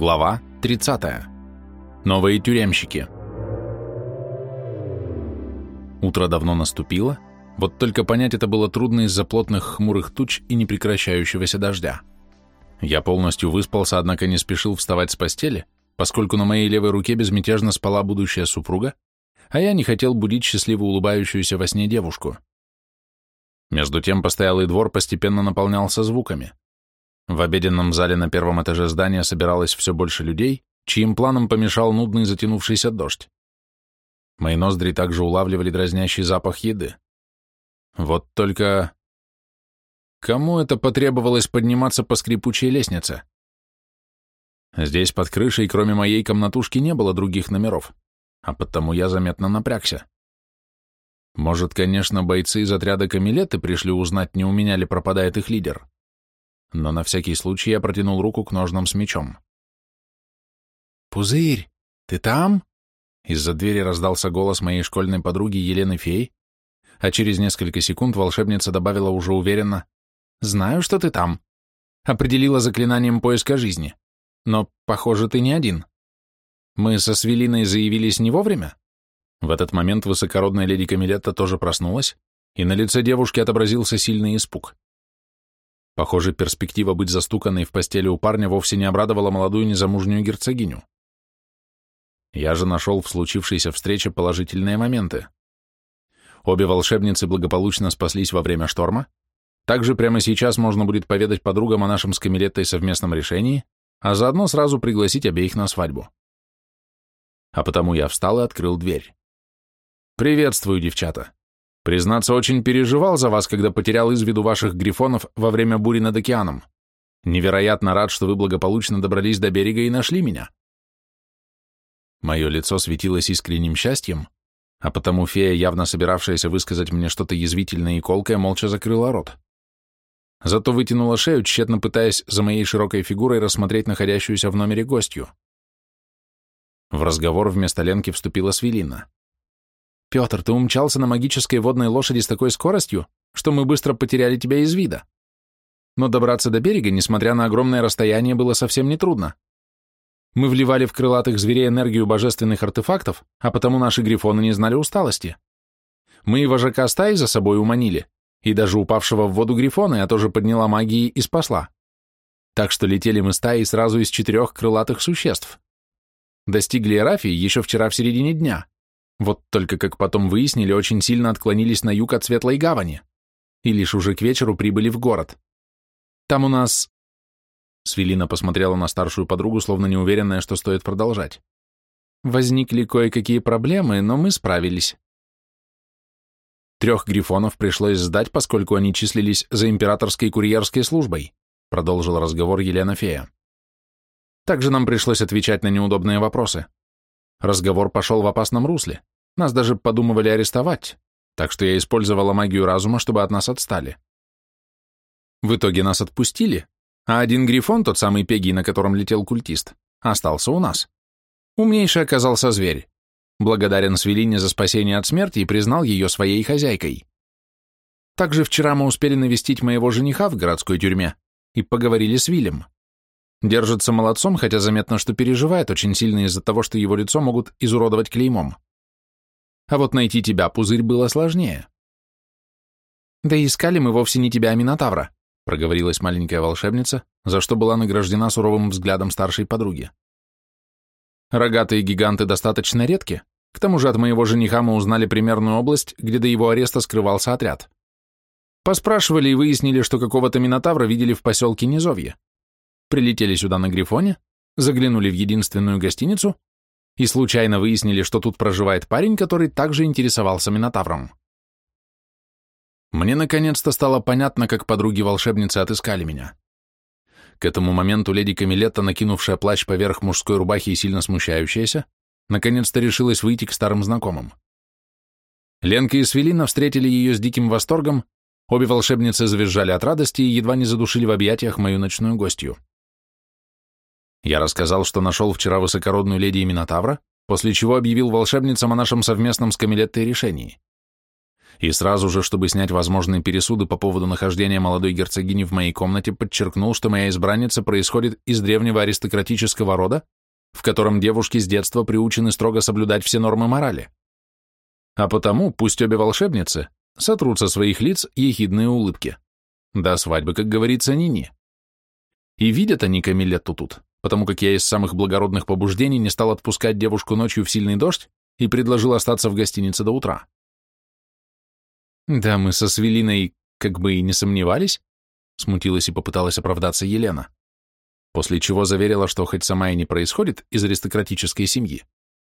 Глава 30. Новые тюремщики. Утро давно наступило, вот только понять это было трудно из-за плотных хмурых туч и непрекращающегося дождя. Я полностью выспался, однако не спешил вставать с постели, поскольку на моей левой руке безмятежно спала будущая супруга, а я не хотел будить счастливо улыбающуюся во сне девушку. Между тем постоялый двор постепенно наполнялся звуками. В обеденном зале на первом этаже здания собиралось все больше людей, чьим планам помешал нудный затянувшийся дождь. Мои ноздри также улавливали дразнящий запах еды. Вот только... Кому это потребовалось подниматься по скрипучей лестнице? Здесь под крышей, кроме моей комнатушки, не было других номеров, а потому я заметно напрягся. Может, конечно, бойцы из отряда Камилеты пришли узнать, не у меня ли пропадает их лидер но на всякий случай я протянул руку к ножнам с мечом. «Пузырь, ты там?» Из-за двери раздался голос моей школьной подруги Елены Фей, а через несколько секунд волшебница добавила уже уверенно «Знаю, что ты там». Определила заклинанием поиска жизни. Но, похоже, ты не один. Мы со Свелиной заявились не вовремя? В этот момент высокородная леди Камилетта тоже проснулась, и на лице девушки отобразился сильный испуг. Похоже, перспектива быть застуканной в постели у парня вовсе не обрадовала молодую незамужнюю герцогиню. Я же нашел в случившейся встрече положительные моменты. Обе волшебницы благополучно спаслись во время шторма. Также прямо сейчас можно будет поведать подругам о нашем с Камилеттой совместном решении, а заодно сразу пригласить обеих на свадьбу. А потому я встал и открыл дверь. «Приветствую, девчата!» Признаться, очень переживал за вас, когда потерял из виду ваших грифонов во время бури над океаном. Невероятно рад, что вы благополучно добрались до берега и нашли меня. Мое лицо светилось искренним счастьем, а потому фея, явно собиравшаяся высказать мне что-то язвительное и колкое, молча закрыла рот. Зато вытянула шею, тщетно пытаясь за моей широкой фигурой рассмотреть находящуюся в номере гостью. В разговор вместо Ленки вступила Свелина. Петр, ты умчался на магической водной лошади с такой скоростью, что мы быстро потеряли тебя из вида. Но добраться до берега, несмотря на огромное расстояние, было совсем нетрудно. Мы вливали в крылатых зверей энергию божественных артефактов, а потому наши грифоны не знали усталости. Мы и вожака стаи за собой уманили, и даже упавшего в воду грифона я тоже подняла магией и спасла. Так что летели мы стаей сразу из четырех крылатых существ. Достигли Эрафии еще вчера в середине дня. Вот только, как потом выяснили, очень сильно отклонились на юг от Светлой Гавани и лишь уже к вечеру прибыли в город. Там у нас... Свелина посмотрела на старшую подругу, словно неуверенная, что стоит продолжать. Возникли кое-какие проблемы, но мы справились. Трех грифонов пришлось сдать, поскольку они числились за императорской курьерской службой, продолжил разговор Елена Фея. Также нам пришлось отвечать на неудобные вопросы. Разговор пошел в опасном русле. Нас даже подумывали арестовать, так что я использовала магию разума, чтобы от нас отстали. В итоге нас отпустили, а один грифон, тот самый Пегий, на котором летел культист, остался у нас. Умнейший оказался зверь. Благодарен Свелине за спасение от смерти и признал ее своей хозяйкой. Также вчера мы успели навестить моего жениха в городской тюрьме и поговорили с Вилем. Держится молодцом, хотя заметно, что переживает очень сильно из-за того, что его лицо могут изуродовать клеймом. А вот найти тебя, пузырь, было сложнее. Да искали мы вовсе не тебя, а Минотавра, проговорилась маленькая волшебница, за что была награждена суровым взглядом старшей подруги. Рогатые гиганты достаточно редки, к тому же от моего жениха мы узнали примерную область, где до его ареста скрывался отряд. Поспрашивали и выяснили, что какого-то Минотавра видели в поселке Низовье прилетели сюда на Грифоне, заглянули в единственную гостиницу и случайно выяснили, что тут проживает парень, который также интересовался Минотавром. Мне наконец-то стало понятно, как подруги-волшебницы отыскали меня. К этому моменту леди Камилетта, накинувшая плащ поверх мужской рубахи и сильно смущающаяся, наконец-то решилась выйти к старым знакомым. Ленка и Свелина встретили ее с диким восторгом, обе волшебницы завизжали от радости и едва не задушили в объятиях мою ночную гостью. Я рассказал, что нашел вчера высокородную леди Минотавра, после чего объявил волшебницам о нашем совместном с Камилеттой решении. И сразу же, чтобы снять возможные пересуды по поводу нахождения молодой герцогини в моей комнате, подчеркнул, что моя избранница происходит из древнего аристократического рода, в котором девушки с детства приучены строго соблюдать все нормы морали. А потому пусть обе волшебницы сотрут со своих лиц ехидные улыбки. До свадьбы, как говорится, ни-ни. И видят они Камилетту тут, потому как я из самых благородных побуждений не стал отпускать девушку ночью в сильный дождь и предложил остаться в гостинице до утра. Да, мы со Свелиной как бы и не сомневались, смутилась и попыталась оправдаться Елена, после чего заверила, что хоть сама и не происходит из аристократической семьи,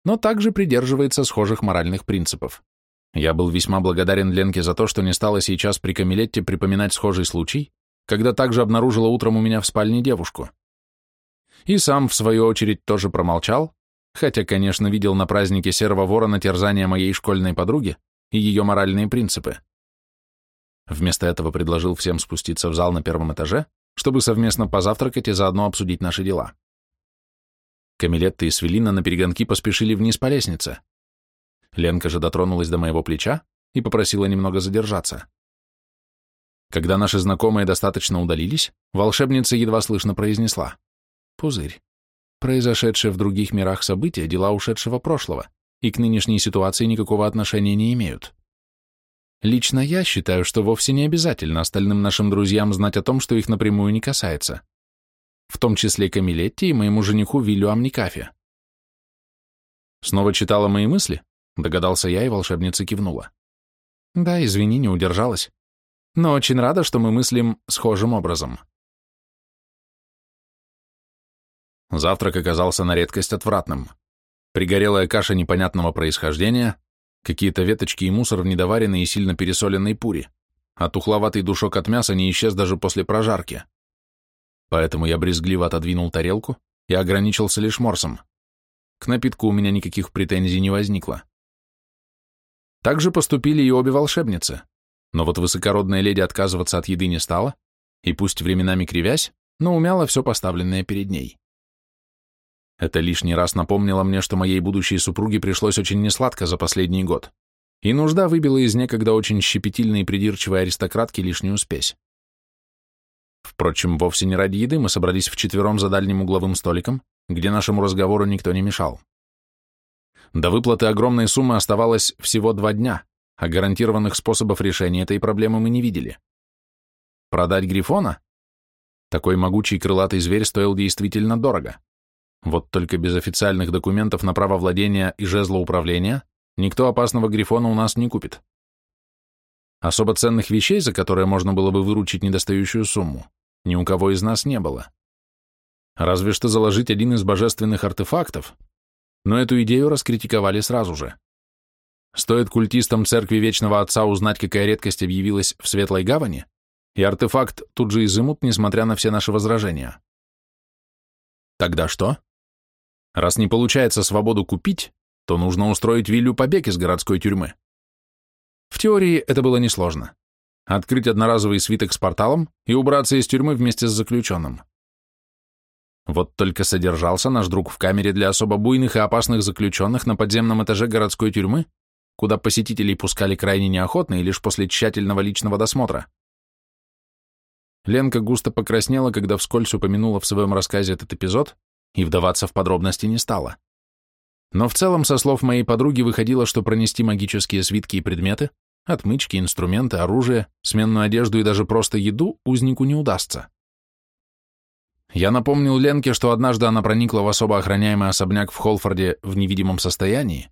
но также придерживается схожих моральных принципов. Я был весьма благодарен Ленке за то, что не стала сейчас при Камилетте припоминать схожий случай, когда также обнаружила утром у меня в спальне девушку. И сам, в свою очередь, тоже промолчал, хотя, конечно, видел на празднике серого ворона терзания моей школьной подруги и ее моральные принципы. Вместо этого предложил всем спуститься в зал на первом этаже, чтобы совместно позавтракать и заодно обсудить наши дела. Камилетта и Свелина на перегонки поспешили вниз по лестнице. Ленка же дотронулась до моего плеча и попросила немного задержаться. Когда наши знакомые достаточно удалились, волшебница едва слышно произнесла. «Пузырь. Произошедшие в других мирах события – дела ушедшего прошлого, и к нынешней ситуации никакого отношения не имеют. Лично я считаю, что вовсе не обязательно остальным нашим друзьям знать о том, что их напрямую не касается. В том числе Камилетти и моему жениху Виллю Амникафе. Снова читала мои мысли? Догадался я, и волшебница кивнула. Да, извини, не удержалась. Но очень рада, что мы мыслим схожим образом. Завтрак оказался на редкость отвратным. Пригорелая каша непонятного происхождения, какие-то веточки и мусор в недоваренной и сильно пересоленной пуре, а тухловатый душок от мяса не исчез даже после прожарки. Поэтому я брезгливо отодвинул тарелку и ограничился лишь морсом. К напитку у меня никаких претензий не возникло. Так же поступили и обе волшебницы, но вот высокородная леди отказываться от еды не стала, и пусть временами кривясь, но умяла все поставленное перед ней. Это лишний раз напомнило мне, что моей будущей супруге пришлось очень несладко за последний год, и нужда выбила из некогда очень щепетильной и придирчивой аристократки лишнюю спесь. Впрочем, вовсе не ради еды мы собрались вчетвером за дальним угловым столиком, где нашему разговору никто не мешал. До выплаты огромной суммы оставалось всего два дня, а гарантированных способов решения этой проблемы мы не видели. Продать Грифона? Такой могучий крылатый зверь стоил действительно дорого. Вот только без официальных документов на право владения и жезла управления никто опасного Грифона у нас не купит. Особо ценных вещей, за которые можно было бы выручить недостающую сумму, ни у кого из нас не было. Разве что заложить один из божественных артефактов, но эту идею раскритиковали сразу же. Стоит культистам церкви Вечного Отца узнать, какая редкость объявилась в Светлой Гавани, и артефакт тут же изымут, несмотря на все наши возражения. Тогда что? Раз не получается свободу купить, то нужно устроить Вилю побег из городской тюрьмы. В теории это было несложно. Открыть одноразовый свиток с порталом и убраться из тюрьмы вместе с заключенным. Вот только содержался наш друг в камере для особо буйных и опасных заключенных на подземном этаже городской тюрьмы, куда посетителей пускали крайне неохотно и лишь после тщательного личного досмотра. Ленка густо покраснела, когда вскользь упомянула в своем рассказе этот эпизод, и вдаваться в подробности не стала. Но в целом, со слов моей подруги, выходило, что пронести магические свитки и предметы, отмычки, инструменты, оружие, сменную одежду и даже просто еду узнику не удастся. Я напомнил Ленке, что однажды она проникла в особо охраняемый особняк в Холфорде в невидимом состоянии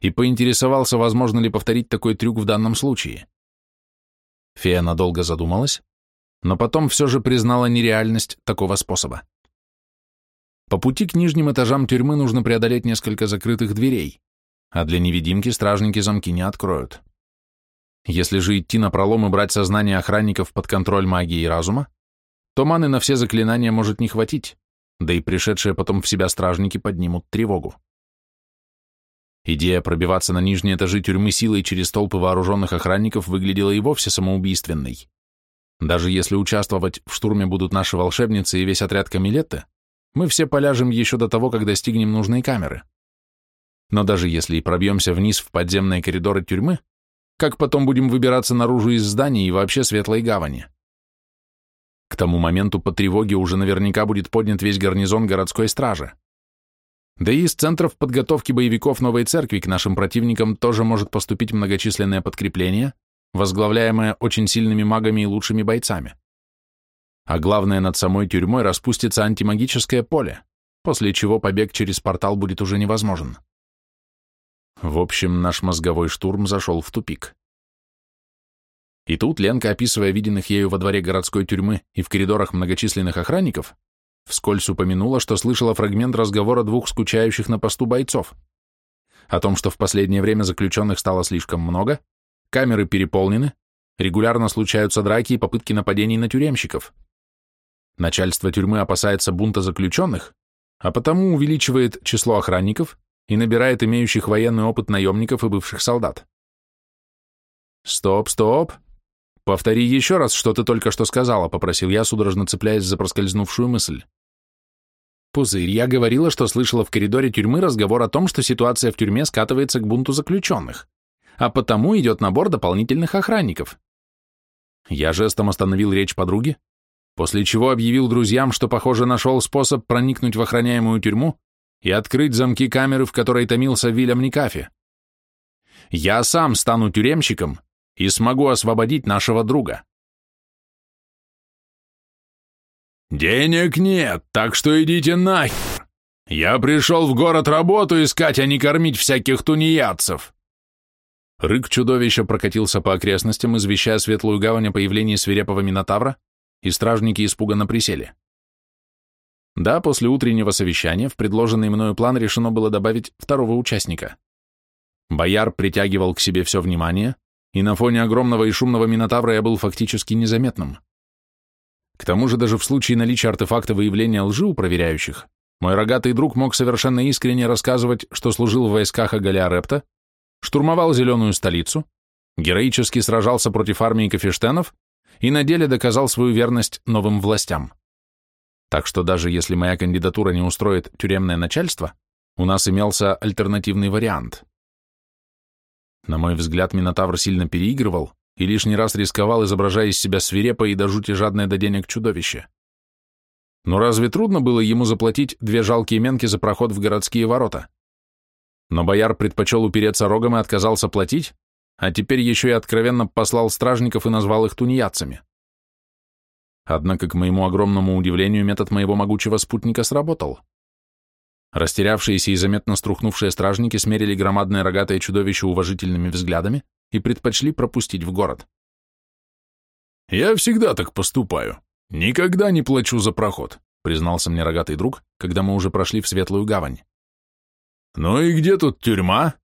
и поинтересовался, возможно ли повторить такой трюк в данном случае. Фея надолго задумалась, но потом все же признала нереальность такого способа. По пути к нижним этажам тюрьмы нужно преодолеть несколько закрытых дверей, а для невидимки стражники замки не откроют. Если же идти на пролом и брать сознание охранников под контроль магии и разума, то маны на все заклинания может не хватить, да и пришедшие потом в себя стражники поднимут тревогу. Идея пробиваться на нижние этажи тюрьмы силой через толпы вооруженных охранников выглядела и вовсе самоубийственной. Даже если участвовать в штурме будут наши волшебницы и весь отряд Камилетты, мы все поляжем еще до того, как достигнем нужной камеры. Но даже если и пробьемся вниз в подземные коридоры тюрьмы, как потом будем выбираться наружу из здания и вообще светлой гавани. К тому моменту по тревоге уже наверняка будет поднят весь гарнизон городской стражи. Да и из центров подготовки боевиков Новой Церкви к нашим противникам тоже может поступить многочисленное подкрепление, возглавляемое очень сильными магами и лучшими бойцами. А главное, над самой тюрьмой распустится антимагическое поле, после чего побег через портал будет уже невозможен. В общем, наш мозговой штурм зашел в тупик. И тут Ленка, описывая виденных ею во дворе городской тюрьмы и в коридорах многочисленных охранников, вскользь упомянула, что слышала фрагмент разговора двух скучающих на посту бойцов. О том, что в последнее время заключенных стало слишком много, камеры переполнены, регулярно случаются драки и попытки нападений на тюремщиков. Начальство тюрьмы опасается бунта заключенных, а потому увеличивает число охранников и набирает имеющих военный опыт наемников и бывших солдат. «Стоп, стоп! Повтори еще раз, что ты только что сказала», — попросил я, судорожно цепляясь за проскользнувшую мысль. «Пузырь, я говорила, что слышала в коридоре тюрьмы разговор о том, что ситуация в тюрьме скатывается к бунту заключенных, а потому идет набор дополнительных охранников». Я жестом остановил речь подруги, после чего объявил друзьям, что, похоже, нашел способ проникнуть в охраняемую тюрьму и открыть замки камеры, в которой томился Вильям Никафи. Я сам стану тюремщиком и смогу освободить нашего друга. «Денег нет, так что идите нахер! Я пришел в город работу искать, а не кормить всяких тунеядцев!» Рык чудовища прокатился по окрестностям, извещая Светлую Гавань о появлении свирепого Минотавра, и стражники испуганно присели. Да, после утреннего совещания в предложенный мною план решено было добавить второго участника. Бояр притягивал к себе все внимание, и на фоне огромного и шумного Минотавра я был фактически незаметным. К тому же даже в случае наличия артефакта выявления лжи у проверяющих, мой рогатый друг мог совершенно искренне рассказывать, что служил в войсках Агалиарепта, штурмовал Зеленую столицу, героически сражался против армии Кафештенов и на деле доказал свою верность новым властям. Так что даже если моя кандидатура не устроит тюремное начальство, у нас имелся альтернативный вариант. На мой взгляд, Минотавр сильно переигрывал и лишний раз рисковал, изображая из себя свирепое и до жути жадное до денег чудовище. Но разве трудно было ему заплатить две жалкие менки за проход в городские ворота? Но бояр предпочел упереться рогом и отказался платить, а теперь еще и откровенно послал стражников и назвал их тунеядцами. Однако, к моему огромному удивлению, метод моего могучего спутника сработал. Растерявшиеся и заметно струхнувшие стражники смерили громадное рогатое чудовище уважительными взглядами и предпочли пропустить в город. «Я всегда так поступаю. Никогда не плачу за проход», признался мне рогатый друг, когда мы уже прошли в Светлую Гавань. «Ну и где тут тюрьма?»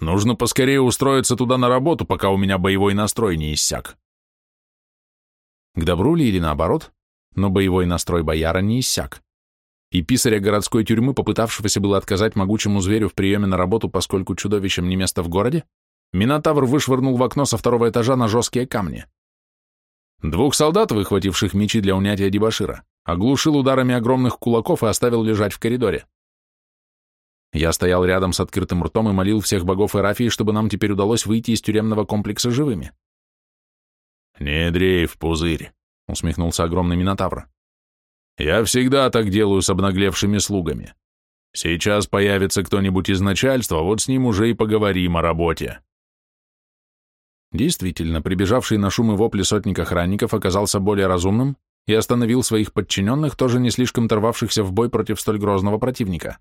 Нужно поскорее устроиться туда на работу, пока у меня боевой настрой не иссяк. К добру ли или наоборот, но боевой настрой бояра не иссяк. И писаря городской тюрьмы, попытавшегося было отказать могучему зверю в приеме на работу, поскольку чудовищем не место в городе, Минотавр вышвырнул в окно со второго этажа на жесткие камни. Двух солдат, выхвативших мечи для унятия дебашира, оглушил ударами огромных кулаков и оставил лежать в коридоре. Я стоял рядом с открытым ртом и молил всех богов Эрафии, чтобы нам теперь удалось выйти из тюремного комплекса живыми. «Не дрейф, пузырь», — усмехнулся огромный Минотавр. «Я всегда так делаю с обнаглевшими слугами. Сейчас появится кто-нибудь из начальства, вот с ним уже и поговорим о работе». Действительно, прибежавший на шум и вопли сотник охранников оказался более разумным и остановил своих подчиненных, тоже не слишком торвавшихся в бой против столь грозного противника.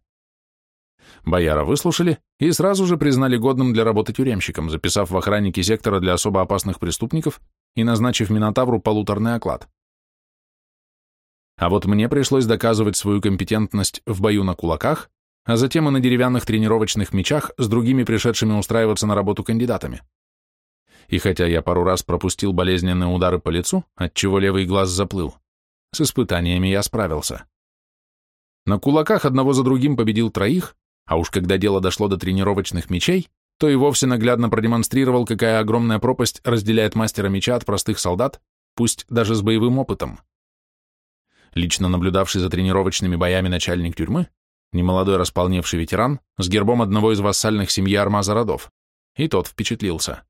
Бояра выслушали и сразу же признали годным для работы тюремщиком, записав в охраннике сектора для особо опасных преступников и назначив Минотавру полуторный оклад. А вот мне пришлось доказывать свою компетентность в бою на кулаках, а затем и на деревянных тренировочных мечах с другими пришедшими устраиваться на работу кандидатами. И хотя я пару раз пропустил болезненные удары по лицу, отчего левый глаз заплыл, с испытаниями я справился. На кулаках одного за другим победил троих, а уж когда дело дошло до тренировочных мечей, то и вовсе наглядно продемонстрировал, какая огромная пропасть разделяет мастера меча от простых солдат, пусть даже с боевым опытом. Лично наблюдавший за тренировочными боями начальник тюрьмы, немолодой располневший ветеран, с гербом одного из вассальных семьи Армаза родов, и тот впечатлился.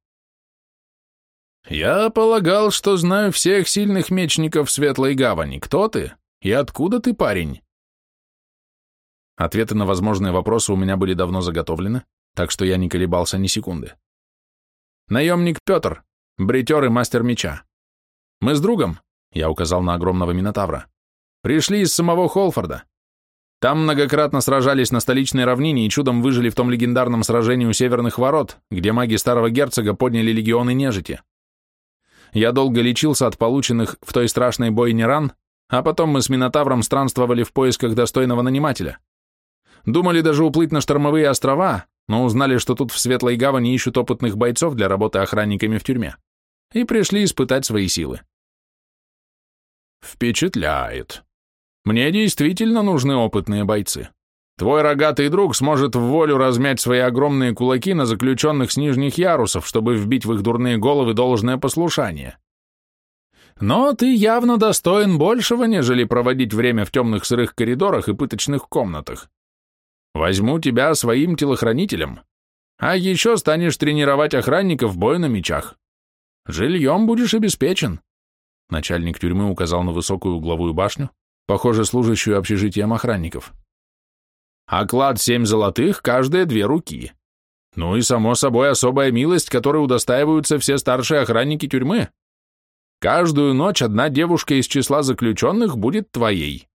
«Я полагал, что знаю всех сильных мечников Светлой Гавани. Кто ты? И откуда ты, парень?» Ответы на возможные вопросы у меня были давно заготовлены, так что я не колебался ни секунды. «Наемник Петр, бритер и мастер меча. Мы с другом, — я указал на огромного Минотавра, — пришли из самого Холфорда. Там многократно сражались на столичной равнине и чудом выжили в том легендарном сражении у Северных Ворот, где маги Старого Герцога подняли легионы нежити. Я долго лечился от полученных в той страшной бойне ран, а потом мы с Минотавром странствовали в поисках достойного нанимателя. Думали даже уплыть на штормовые острова, но узнали, что тут в Светлой Гавани ищут опытных бойцов для работы охранниками в тюрьме, и пришли испытать свои силы. Впечатляет. Мне действительно нужны опытные бойцы. Твой рогатый друг сможет в волю размять свои огромные кулаки на заключенных с нижних ярусов, чтобы вбить в их дурные головы должное послушание. Но ты явно достоин большего, нежели проводить время в темных сырых коридорах и пыточных комнатах. Возьму тебя своим телохранителем, а еще станешь тренировать охранников бою на мечах. Жильем будешь обеспечен. Начальник тюрьмы указал на высокую угловую башню, похоже, служащую общежитием охранников. Оклад семь золотых, каждые две руки. Ну и, само собой, особая милость, которой удостаиваются все старшие охранники тюрьмы. Каждую ночь одна девушка из числа заключенных будет твоей.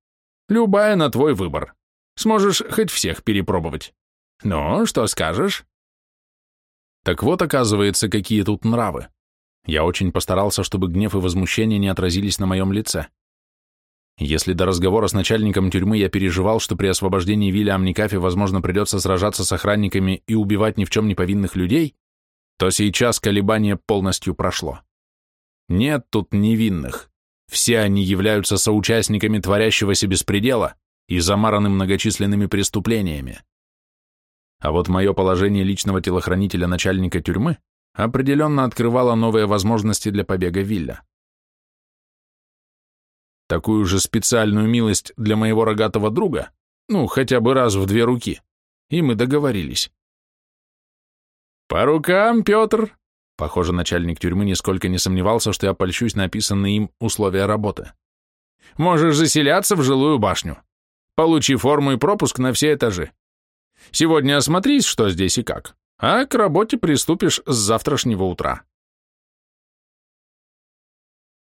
Любая на твой выбор. Сможешь хоть всех перепробовать. Ну, что скажешь? Так вот, оказывается, какие тут нравы. Я очень постарался, чтобы гнев и возмущение не отразились на моем лице. Если до разговора с начальником тюрьмы я переживал, что при освобождении Вильям Никафи, возможно, придется сражаться с охранниками и убивать ни в чем не повинных людей, то сейчас колебание полностью прошло. Нет тут невинных. Все они являются соучастниками творящегося беспредела и замараны многочисленными преступлениями. А вот мое положение личного телохранителя начальника тюрьмы определенно открывало новые возможности для побега Вилля. Такую же специальную милость для моего рогатого друга, ну, хотя бы раз в две руки, и мы договорились. «По рукам, Петр!» Похоже, начальник тюрьмы нисколько не сомневался, что я польщусь на описанные им условия работы. «Можешь заселяться в жилую башню. Получи форму и пропуск на все этажи. Сегодня осмотрись, что здесь и как, а к работе приступишь с завтрашнего утра».